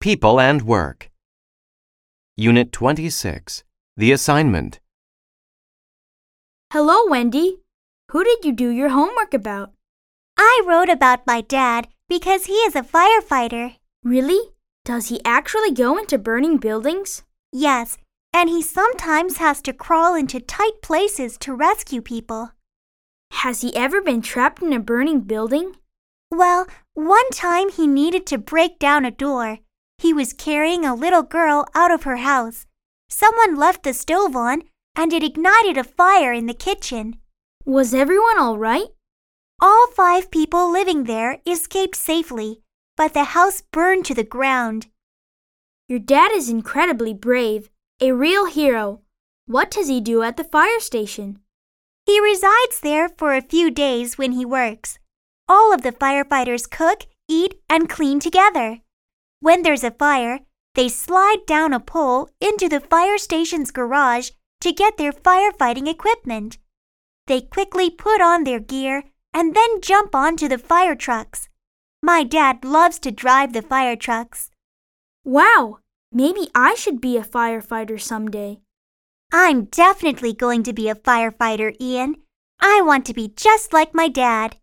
People and Work. Unit 26. The Assignment. Hello, Wendy. Who did you do your homework about? I wrote about my dad because he is a firefighter. Really? Does he actually go into burning buildings? Yes, and he sometimes has to crawl into tight places to rescue people. Has he ever been trapped in a burning building? Well, one time he needed to break down a door. He was carrying a little girl out of her house. Someone left the stove on, and it ignited a fire in the kitchen. Was everyone all right? All five people living there escaped safely, but the house burned to the ground. Your dad is incredibly brave, a real hero. What does he do at the fire station? He resides there for a few days when he works. All of the firefighters cook, eat, and clean together. When there's a fire, they slide down a pole into the fire station's garage to get their firefighting equipment. They quickly put on their gear and then jump onto the fire trucks. My dad loves to drive the fire trucks. Wow, maybe I should be a firefighter someday. I'm definitely going to be a firefighter, Ian. I want to be just like my dad.